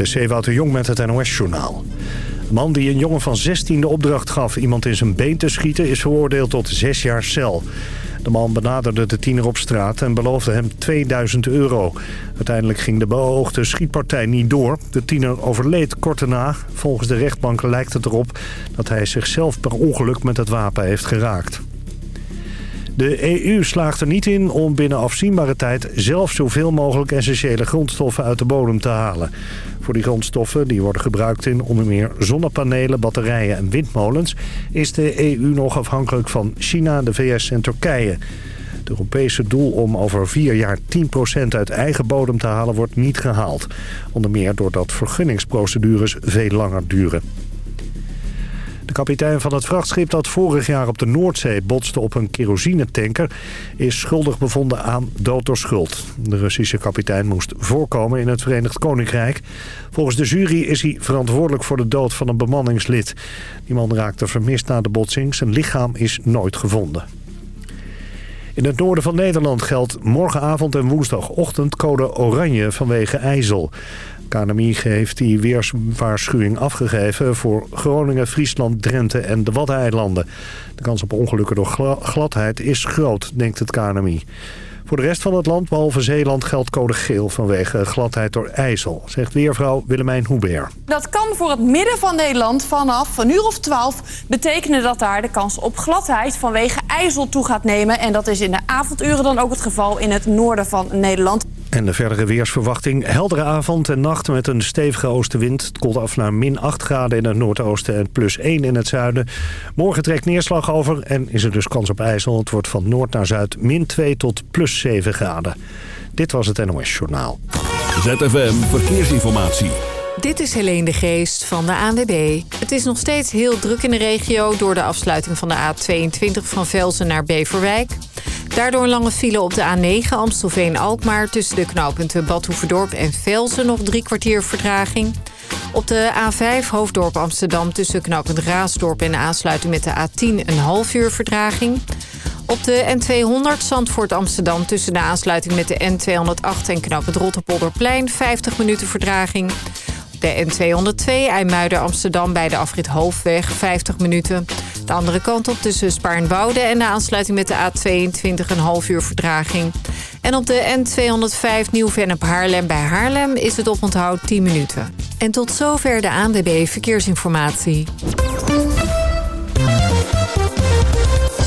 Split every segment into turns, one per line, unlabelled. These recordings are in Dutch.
Dit is Ewout de Jong met het NOS-journaal. De man die een jongen van 16 de opdracht gaf iemand in zijn been te schieten... is veroordeeld tot zes jaar cel. De man benaderde de tiener op straat en beloofde hem 2000 euro. Uiteindelijk ging de beoogde schietpartij niet door. De tiener overleed kort daarna. Volgens de rechtbank lijkt het erop dat hij zichzelf per ongeluk met het wapen heeft geraakt. De EU slaagt er niet in om binnen afzienbare tijd zelf zoveel mogelijk essentiële grondstoffen uit de bodem te halen. Voor die grondstoffen, die worden gebruikt in onder meer zonnepanelen, batterijen en windmolens, is de EU nog afhankelijk van China, de VS en Turkije. Het Europese doel om over vier jaar 10% uit eigen bodem te halen wordt niet gehaald. Onder meer doordat vergunningsprocedures veel langer duren. De kapitein van het vrachtschip dat vorig jaar op de Noordzee botste op een kerosinetanker... is schuldig bevonden aan dood door schuld. De Russische kapitein moest voorkomen in het Verenigd Koninkrijk. Volgens de jury is hij verantwoordelijk voor de dood van een bemanningslid. Die man raakte vermist na de botsing. Zijn lichaam is nooit gevonden. In het noorden van Nederland geldt morgenavond en woensdagochtend code oranje vanwege ijzel. KNMI heeft die weerswaarschuwing afgegeven voor Groningen, Friesland, Drenthe en de Waddeneilanden. De kans op ongelukken door gladheid is groot, denkt het KNMI. Voor de rest van het land, behalve Zeeland, geldt code geel vanwege gladheid door ijzel, zegt weervrouw Willemijn Hubert.
Dat kan voor het midden van Nederland vanaf een uur of 12 betekenen dat daar de kans op gladheid vanwege ijzel toe gaat nemen. En dat is in de avonduren dan ook het geval in het noorden van Nederland.
En de verdere weersverwachting. Heldere avond en nacht met een stevige oostenwind. Het koelt af naar min 8 graden in het noordoosten en plus 1 in het zuiden. Morgen trekt neerslag over en is er dus kans op ijzel. Het wordt van noord naar zuid min 2 tot plus 7 graden. Dit was het NOS Journaal.
ZFM Verkeersinformatie.
Dit is Helene de Geest van de ANWB. Het is nog steeds heel druk in de regio... door de afsluiting van de A22 van Velzen naar Beverwijk. Daardoor een lange file op de A9 Amstelveen-Alkmaar... tussen de knooppunten Badhoevedorp en Velzen nog drie kwartier vertraging. Op de A5 Hoofddorp Amsterdam tussen knooppunt Raasdorp... en de aansluiting met de A10 een half uur vertraging. Op de N200 Zandvoort Amsterdam tussen de aansluiting met de N208 en knooppunt Rotterpolderplein 50 minuten vertraging. De N202 IJmuiden Amsterdam bij de afrit Hoofdweg 50 minuten. De andere kant op tussen Spaarnwoude en de aansluiting met de A22 een half uur verdraging. En op de N205 Nieuw-Vennep Haarlem bij Haarlem is het oponthoud 10 minuten. En tot zover de ANWB Verkeersinformatie.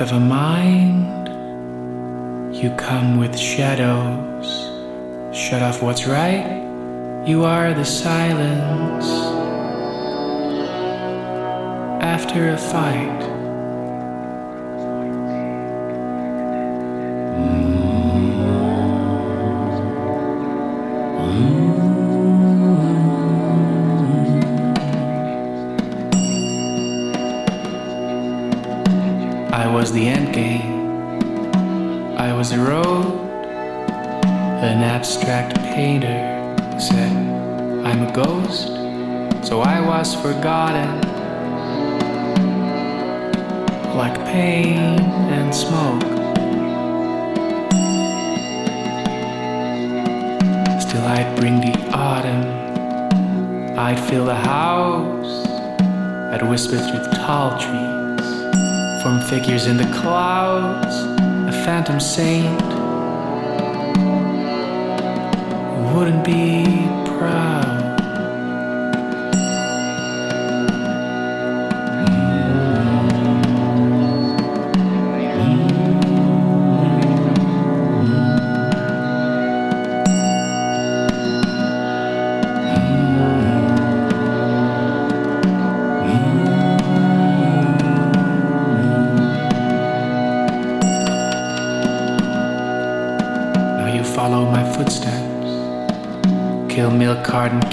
Of a mind, you come with shadows. Shut off what's right, you are the silence. After a fight, phantom saint wouldn't be proud.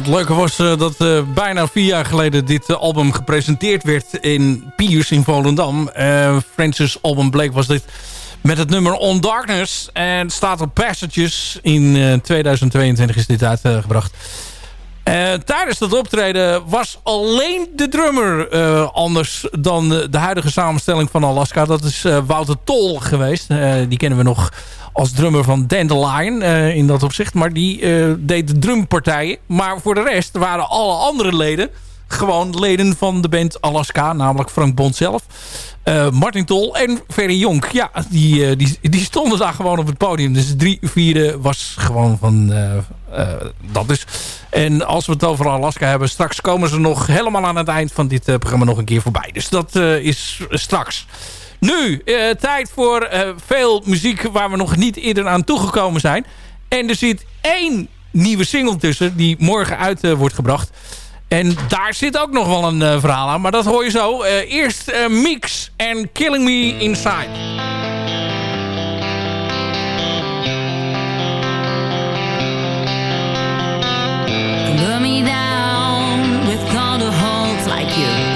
het leuke was eh, dat eh, bijna vier jaar geleden dit eh, album gepresenteerd werd in Piers in Volendam. Francis Album Blake was dit met het nummer On Darkness. En staat op Passages. In eh, 2022 is dit uitgebracht. Eh, tijdens dat optreden was alleen de drummer eh, anders dan de, huidige samenstelling van Alaska. Dat is eh, Wouter Tol geweest. Die kennen we nog als drummer van Dandelion in dat opzicht. Maar die deed de drumpartijen. Maar voor de rest waren alle andere leden gewoon leden van de band Alaska. Namelijk Frank Bond zelf. eh, Martin Tol en Ferry Jonk. Ja, die, eh, die, die stonden daar gewoon op het podium. Dus drie vierde was gewoon van eh, dat dus. En als we het over Alaska hebben, straks komen ze nog helemaal aan het eind van dit programma nog een keer voorbij. Dus dat is straks. Nu, tijd voor veel muziek waar we nog niet eerder aan toegekomen zijn. En er zit één nieuwe single tussen die morgen uit wordt gebracht. En daar zit ook nog wel een eh, verhaal aan, maar dat hoor je zo. Eh, eerst eh, Mix en Killing Me Inside.
Like you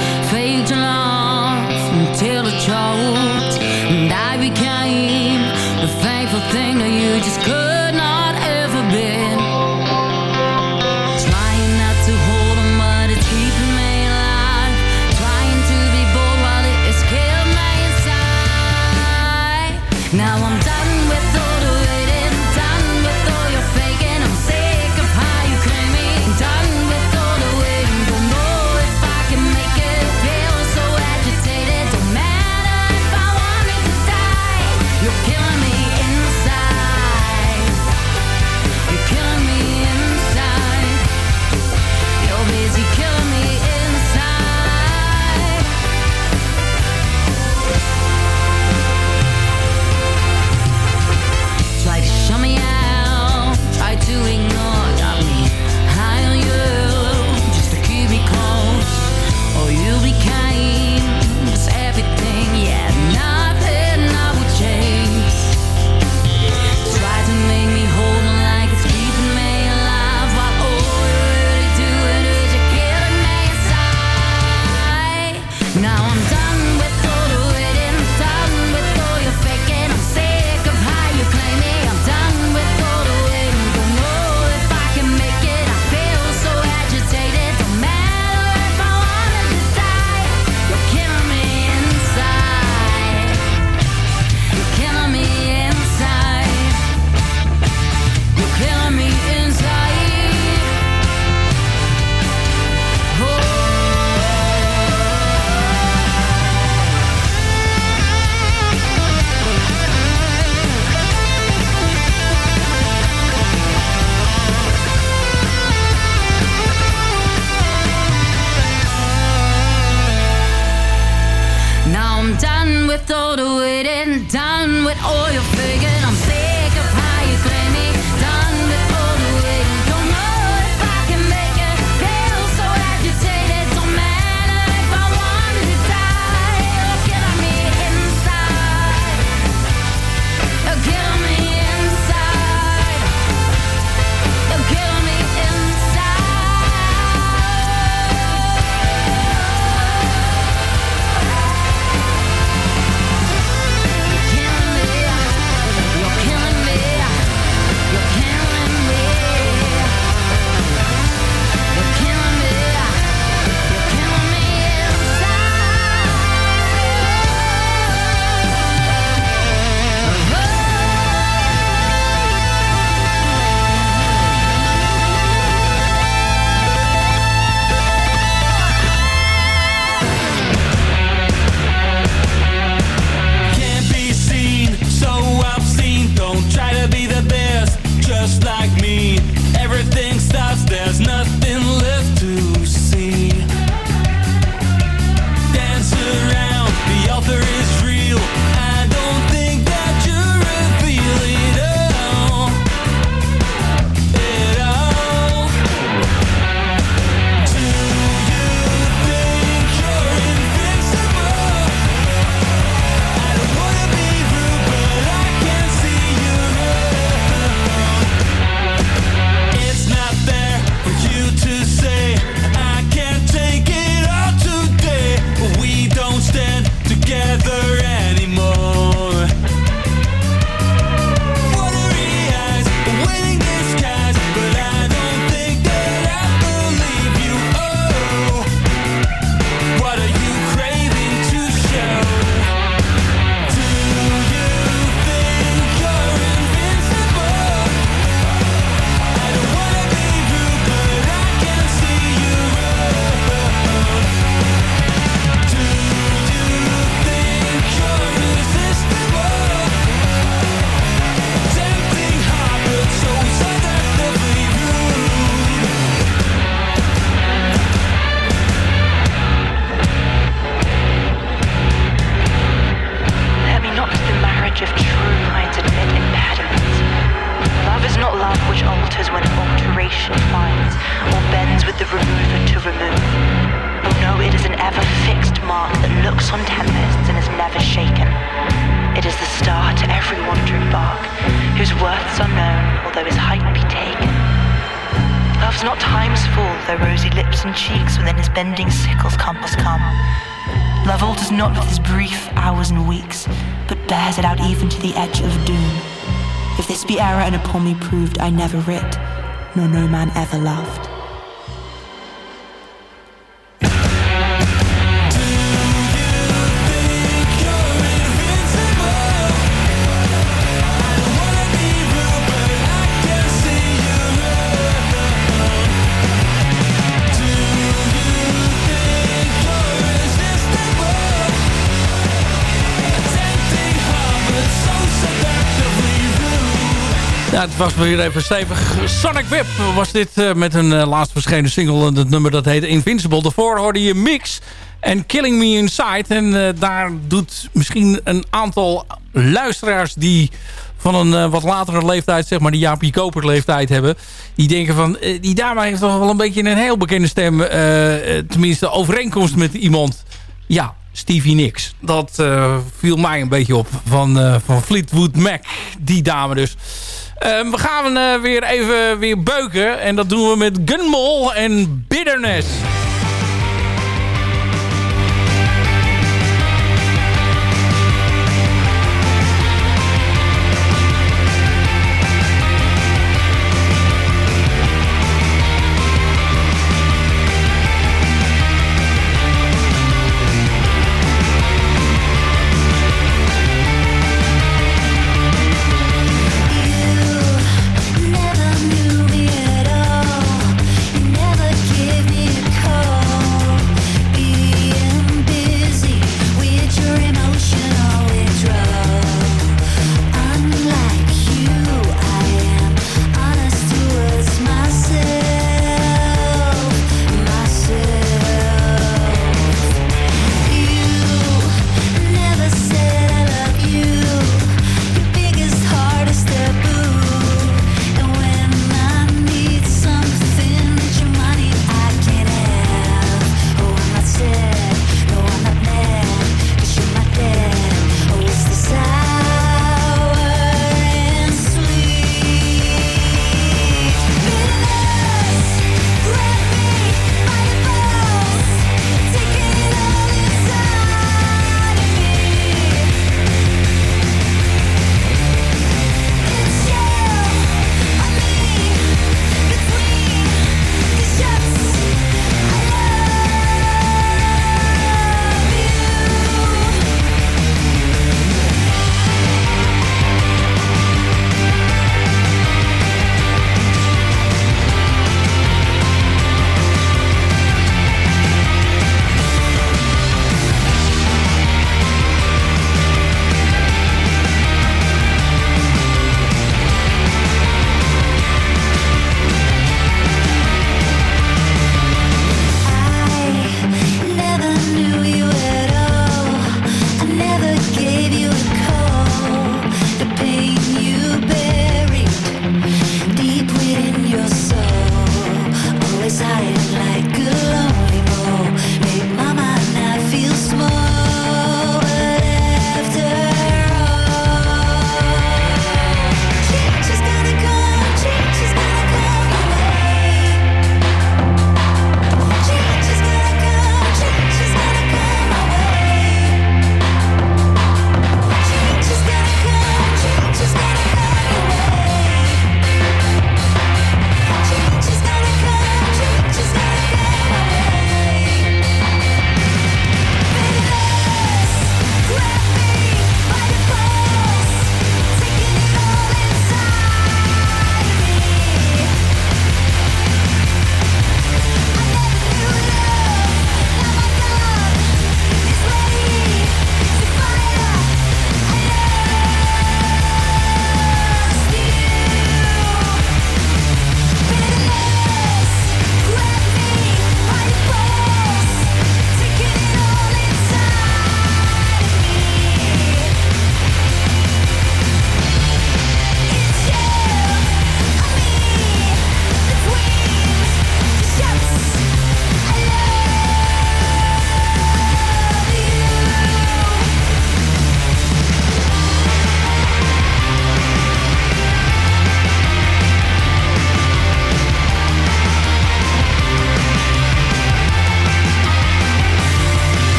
the thing you
just not
time's fool, though rosy lips and cheeks within his bending sickle's compass come. Love alters not with his brief hours and weeks, but bears it out even to the edge of doom. If this be error and upon me proved, I never writ, nor no man ever loved.
Ja, het was weer even stevig. Sonic Whip was dit eh, met een eh, laatst verschenen single. En het nummer dat heette Invincible. Daarvoor hoorde je Mix en Killing Me Inside. En eh, daar doet misschien een aantal luisteraars die van een wat latere leeftijd, zeg maar de Jaapie Koper leeftijd hebben. Die denken van, die dame heeft toch wel een beetje een heel bekende stem. tenminste, overeenkomst met iemand. Ja, Stevie Nicks. Dat viel mij een beetje op van, van Fleetwood Mac. Die dame dus. Ehm, we gaan eh, weer even weer beuken. En dat doen we met Gunmol en Bitterness.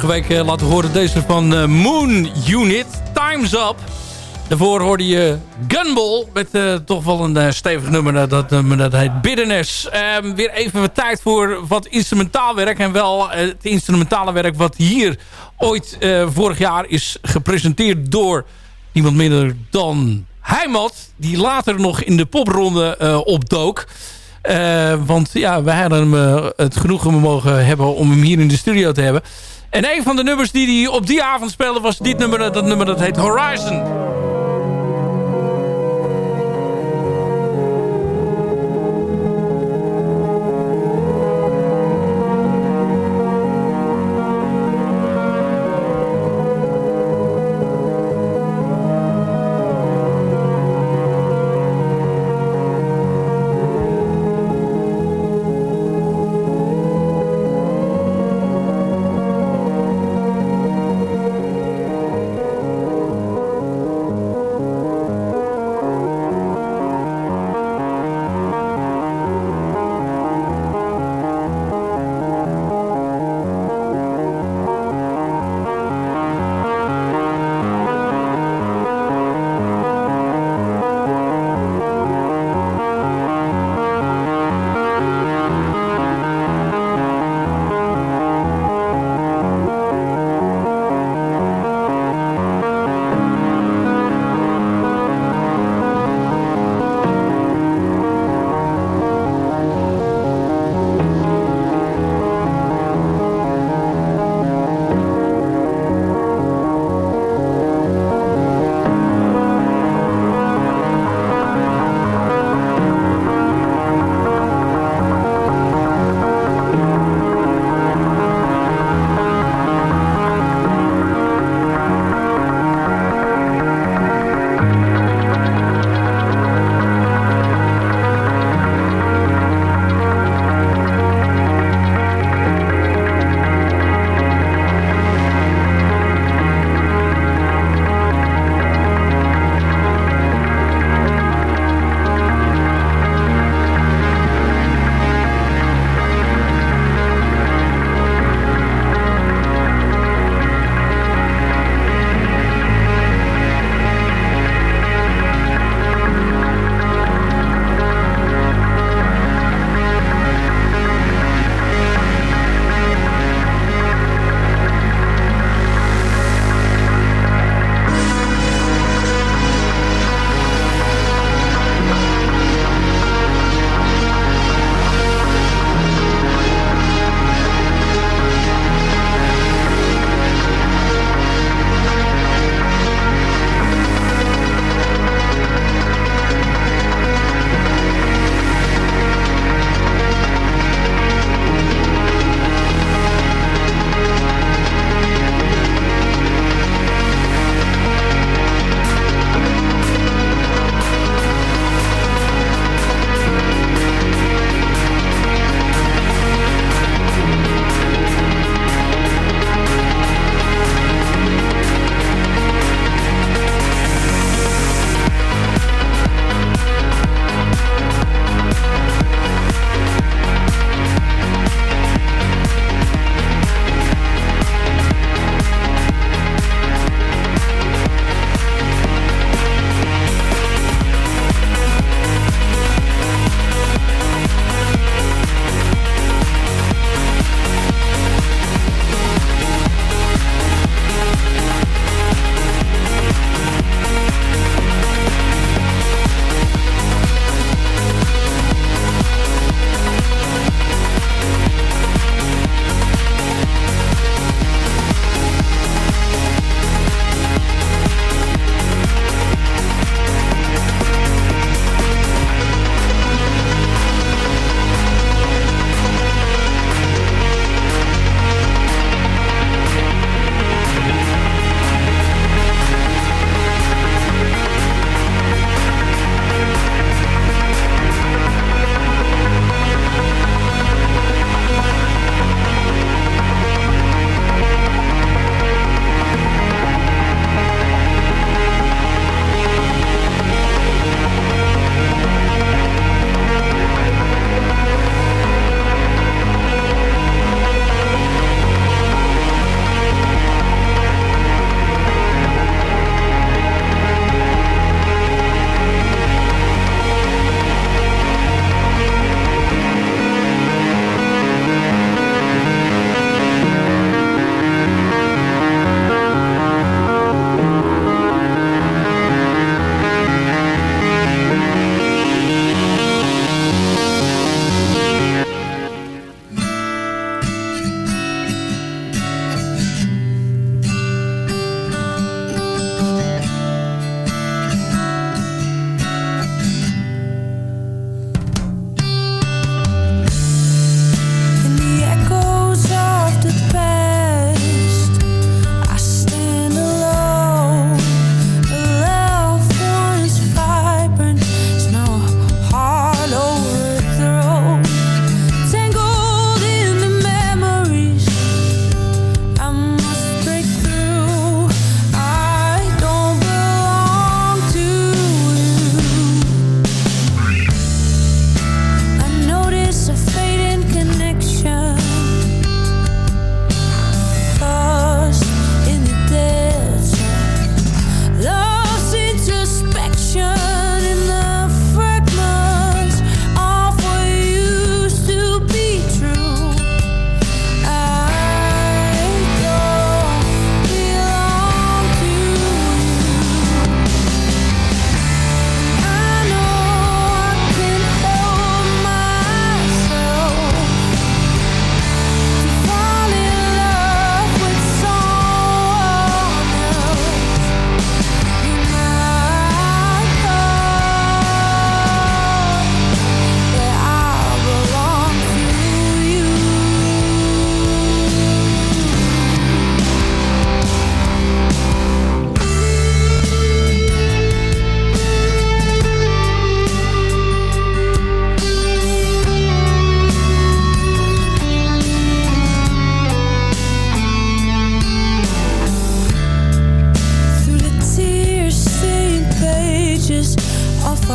Vorige week eh, laten horen deze van eh, Moon Unit, Time's Up. Daarvoor hoorde je Gunball met eh, toch wel een stevig nummer. Dat dat heet Bitterness. Ehm, weer even wat tijd voor wat instrumentaal werk. En wel het instrumentale werk wat hier ooit vorig jaar is gepresenteerd door niemand minder dan Heimat. Die later nog in de popronde opdook. Want ja, wij hadden hem het genoegen mogen hebben om hem hier in de studio te hebben. En een van de nummers die hij op die avond speelde was dit nummer. Dat nummer dat heet Horizon.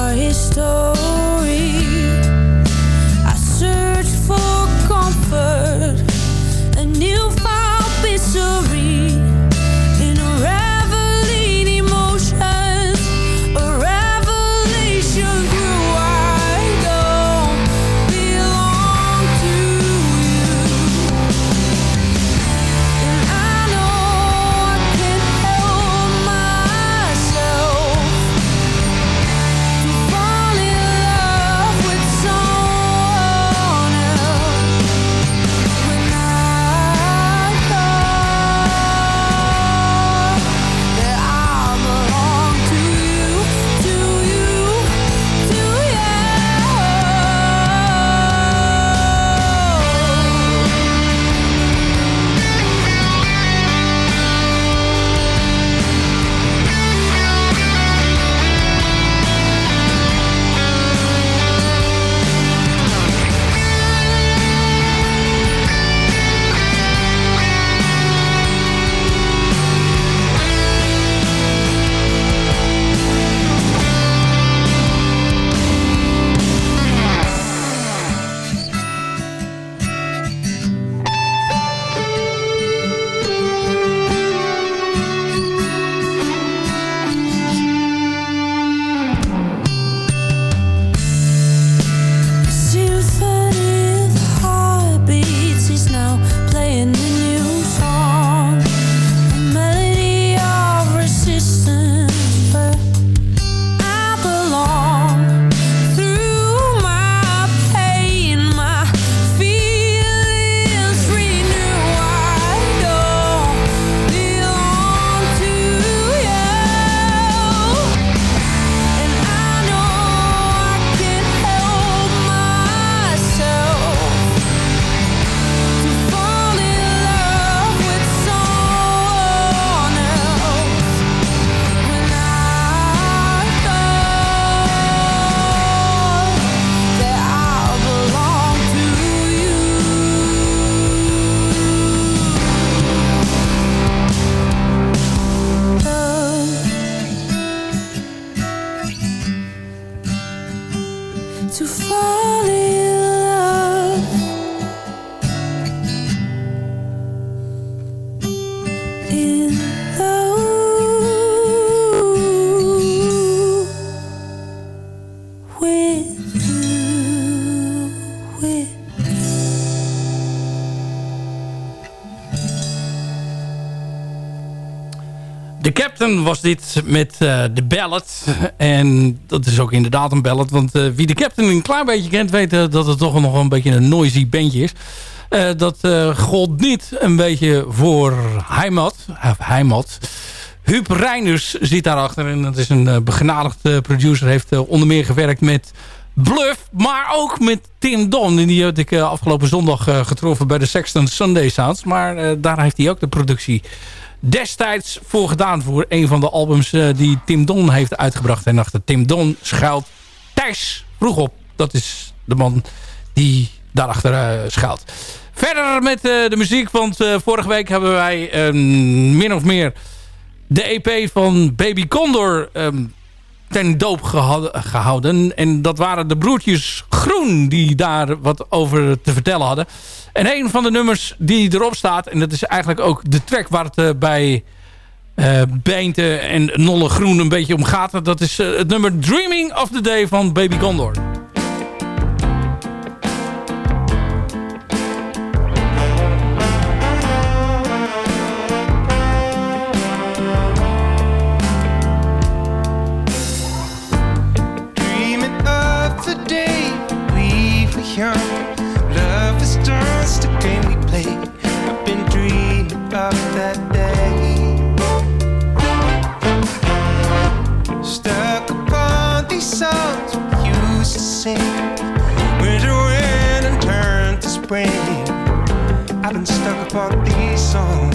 our history Was dit met eh, de ballad. En dat is ook inderdaad een ballad. Want eh, wie de Captain een klein beetje kent... weet eh, dat het toch nog een beetje een noisy bandje is. Dat eh gold niet een beetje voor Heimat. Heimat. Huub Reiners zit daarachter. En dat is een uh, begenadigd eh, producer. Heeft onder meer gewerkt met Bluff. Maar ook met Tim Don. En die had ik afgelopen zondag getroffen bij de Sexton Sunday Sounds. Maar daar heeft hij ook de productie destijds voor gedaan. Voor een van de albums eh, die Tim Don heeft uitgebracht. En achter Tim Don schuilt Thijs vroeg op. Dat is de man die daarachter eh schuilt. Verder met eh, de muziek. Want vorige week hebben wij eh, min of meer de EP van Baby Condor ehm, ten doop gehouden. En dat waren de broertjes Groen die daar wat over te vertellen hadden. En een van de nummers die erop staat... en dat is eigenlijk ook de track waar het eh, bij eh Beente en Nolle Groen een beetje om gaat... dat is eh, het nummer Dreaming of the Day van Baby Condor.
I've been stuck upon these songs.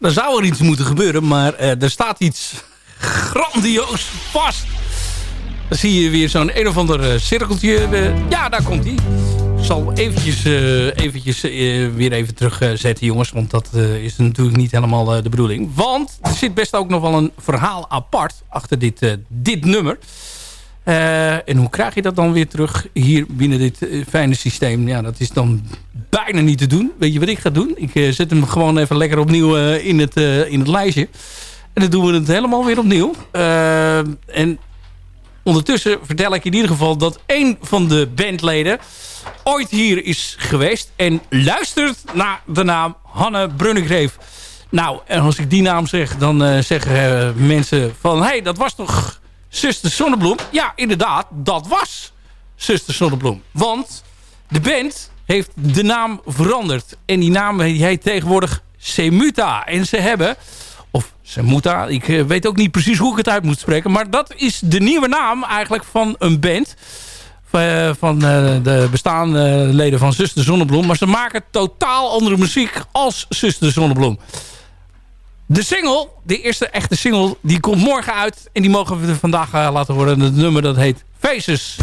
Dan zou er iets moeten gebeuren. Maar eh, er staat iets grandioos vast. Dan zie je weer zo'n een of ander eh, cirkeltje. eh, ja, daar komt hij. Ik zal eventjes, eventjes weer even terugzetten, jongens. Want dat is natuurlijk niet helemaal de bedoeling. Want er zit best ook nog wel een verhaal apart achter dit, dit nummer. Eh, en hoe krijg je dat dan weer terug hier binnen dit eh, fijne systeem? Ja, dat is dan bijna niet te doen. Weet je wat ik ga doen? Ik eh, zet hem gewoon even lekker opnieuw in, het, in het lijstje. En dan doen we het helemaal weer opnieuw. En ondertussen vertel ik in ieder geval dat een van de bandleden ooit hier is geweest en luistert naar de naam Hanne Brunnegreef. Nou, en als ik die naam zeg, dan zeggen mensen van... hé, hey, dat was toch Zuster Zonnebloem? Ja, inderdaad, dat was Zuster Zonnebloem. Want de band heeft de naam veranderd. En die naam heet tegenwoordig Semuta. En ze hebben... Of Semuta, ik eh, weet ook niet precies hoe ik het uit moet spreken. Maar dat is de nieuwe naam eigenlijk van een band. eh, Van eh, de bestaande leden van Zuster Zonnebloem. Maar ze maken totaal andere muziek als Zuster Zonnebloem. De single, de eerste echte single, die komt morgen uit. En die mogen we vandaag eh, laten horen. Het nummer dat heet Faces.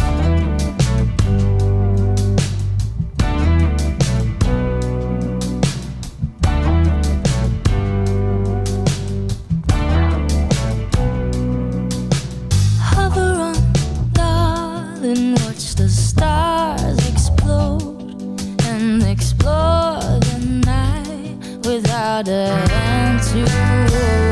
Without a into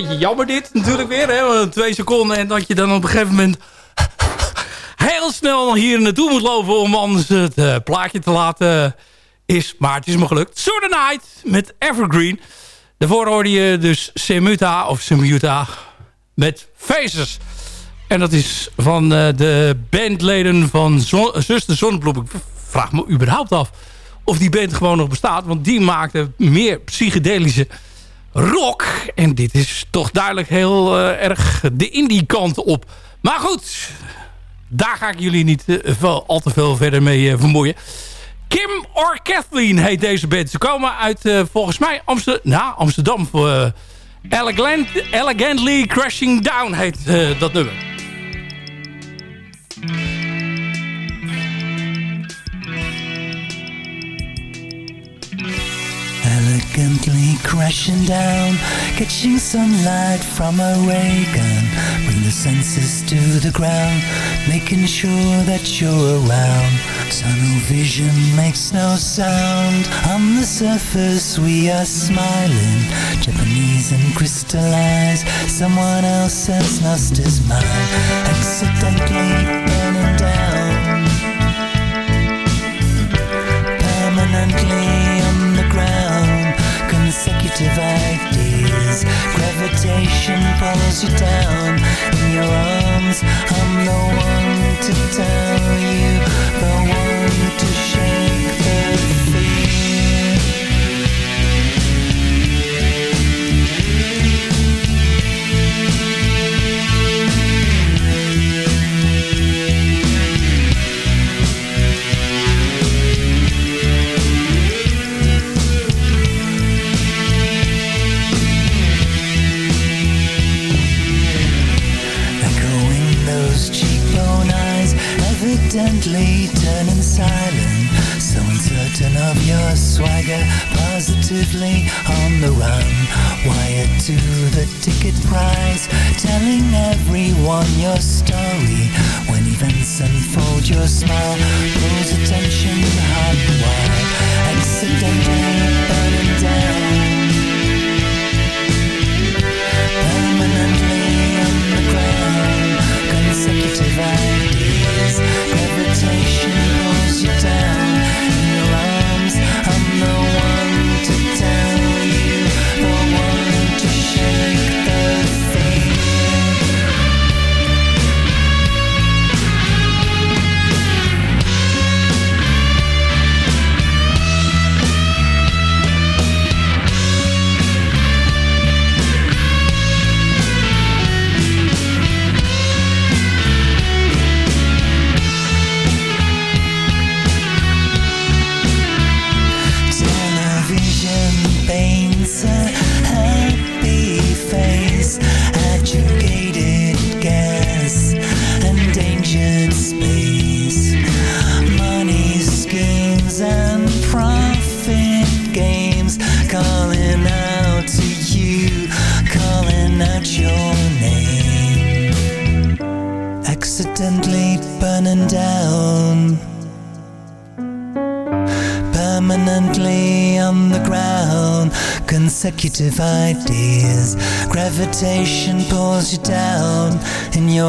Beetje jammer dit natuurlijk weer. Hè? Twee seconden en dat je dan op een gegeven moment... heel snel hier naartoe moet lopen... om anders het eh, plaatje te laten is. Maar het is me gelukt. Sort Night met Evergreen. Daarvoor hoorde je dus Semuta of Semuta met Faces. En dat is van eh, de bandleden van Zon Zuster Zonnebloem. Ik vraag me überhaupt af of die band gewoon nog bestaat. Want die maakte meer psychedelische rock. En dit is toch duidelijk heel eh, erg de indie kant op. Maar goed, daar ga ik jullie niet eh, veel- al te veel verder mee eh, vermoeien. Kim or Kathleen heet deze band. Ze komen uit volgens mij Amsterdam. Nou, Amsterdam. Uh, Elegant, Elegantly Crashing Down heet dat nummer.
Elegantly crashing down, catching sunlight from a ray gun. Bring the senses to the ground, making sure that you're around. Tunnel vision makes no sound. On the surface, we are smiling. Japanese and crystallized. Someone else has lost his mind. Accidentally burning down. Consecutive ideas. Gravitation pulls you down. In your arms, I'm the one to tell you, the one to shake the instantly turning silent So uncertain of your swagger Positively on the run. Wired to the ticket price Telling everyone your story. When events unfold your smile Pulls attention hard and wide Accidentally burning down. Permanently on the ground. Consecutive ideas. Temptation consecutive ideas. Gravitation pulls you down,
and you're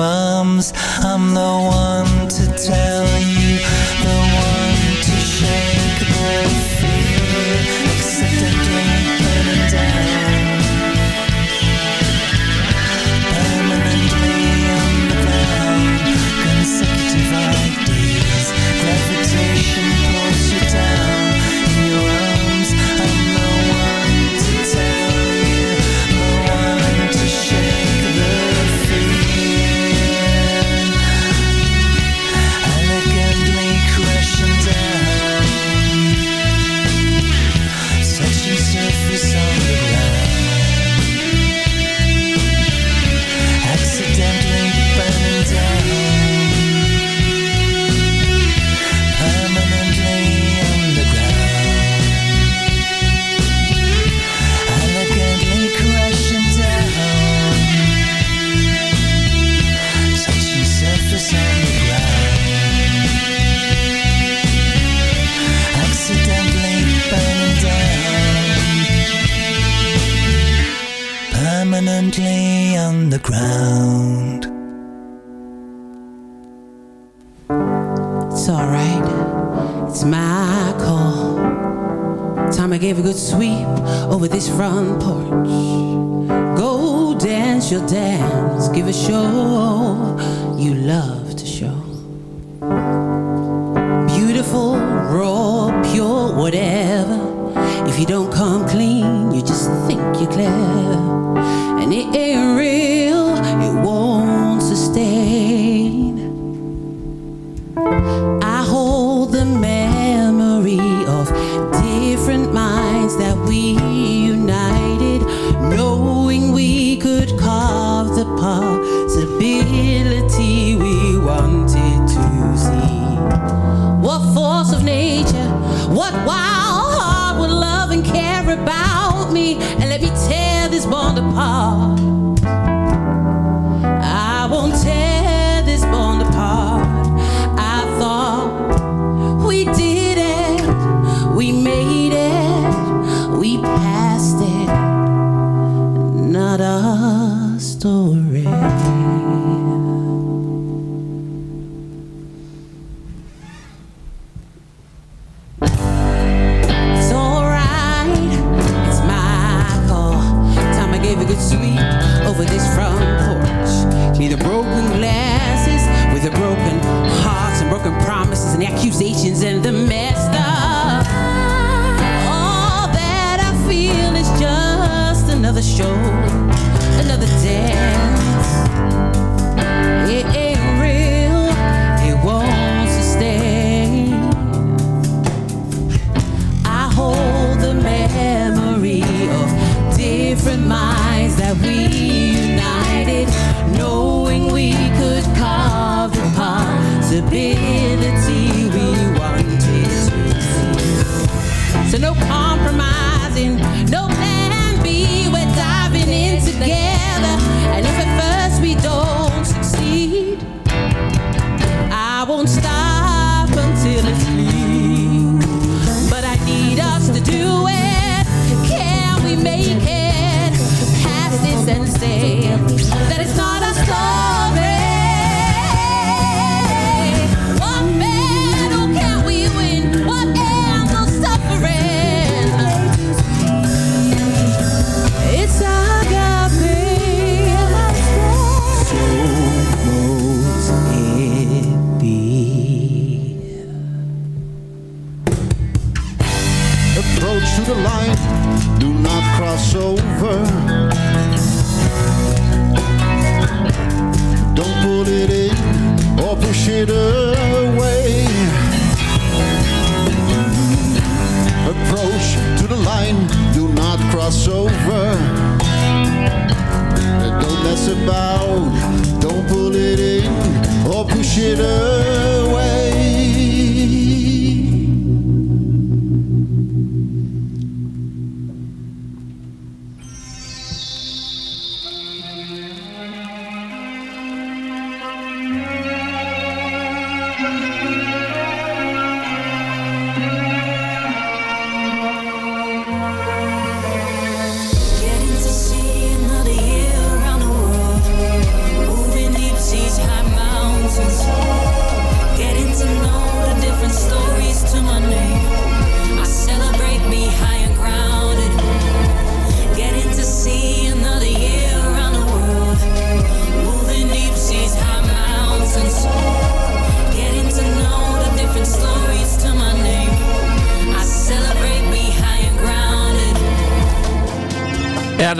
or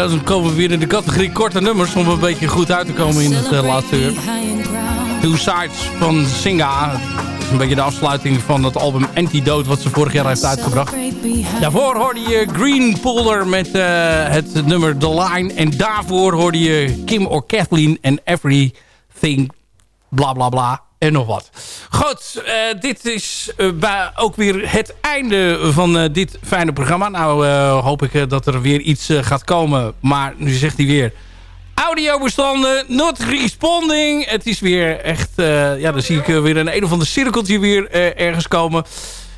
dan komen we weer in de categorie korte nummers... om een beetje goed uit te komen in het eh, laatste uur. Two Sides van Singa. Dat is een beetje de afsluiting van het album Antidote... wat ze vorig jaar heeft uitgebracht. Daarvoor hoorde je Green Polder met eh, het nummer The Line. En daarvoor hoorde je Kim or Kathleen en Everything bla bla bla en nog wat. Goed, eh, dit is eh, ook weer het einde van eh, dit fijne programma. Nou hoop ik dat er weer iets gaat komen. Maar nu zegt hij weer... Audiobestanden, not responding. Het is weer echt... ja, dan zie ik weer een een of ander cirkeltje weer ergens komen.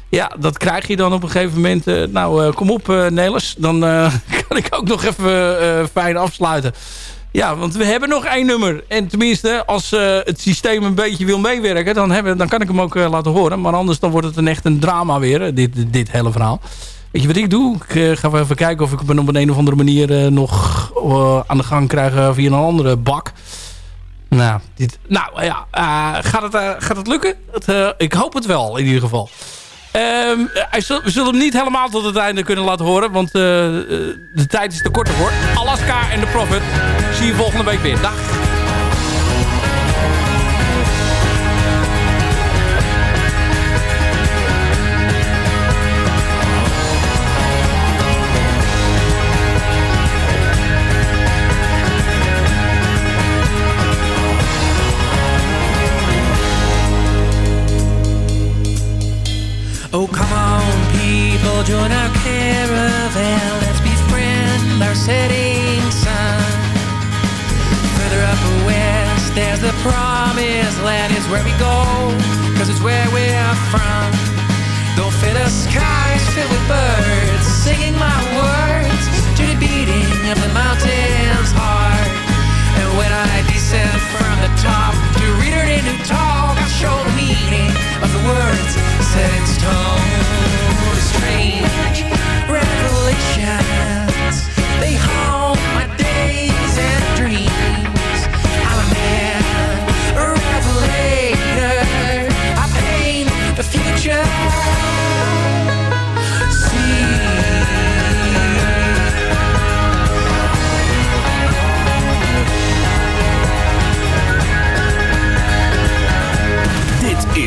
Ja, dat krijg je dan op een gegeven moment. nou, kom op Nelis. Dan kan ik ook nog even fijn afsluiten. Ja, want we hebben nog één nummer. En tenminste, als eh, het systeem een beetje wil meewerken... Dan, hebben, dan kan ik hem ook eh, laten horen. Maar anders dan wordt het een echt een drama weer, eh, dit, dit hele verhaal. Weet je wat ik doe? Ik eh, ga even kijken of ik hem op een, of andere manier... nog aan de gang krijg via een andere bak. Nou, dit, nou ja, gaat, het, gaat het lukken? Ik hoop het wel, in ieder geval. Ehm, we zullen hem niet helemaal tot het einde kunnen laten horen. Want eh, eh, de tijd is te kort ervoor. Alaska en de Prophet. Zie je volgende week weer. Dag.
Join our caravan. Let's befriend our setting sun. Further up west, there's the promised land, is where we go, cause it's where we're from. Don't fill the skies filled with birds, singing my words to the beating of the mountain's heart. And when I descend from the top to read her into talk, I show the meaning of the words set in stone.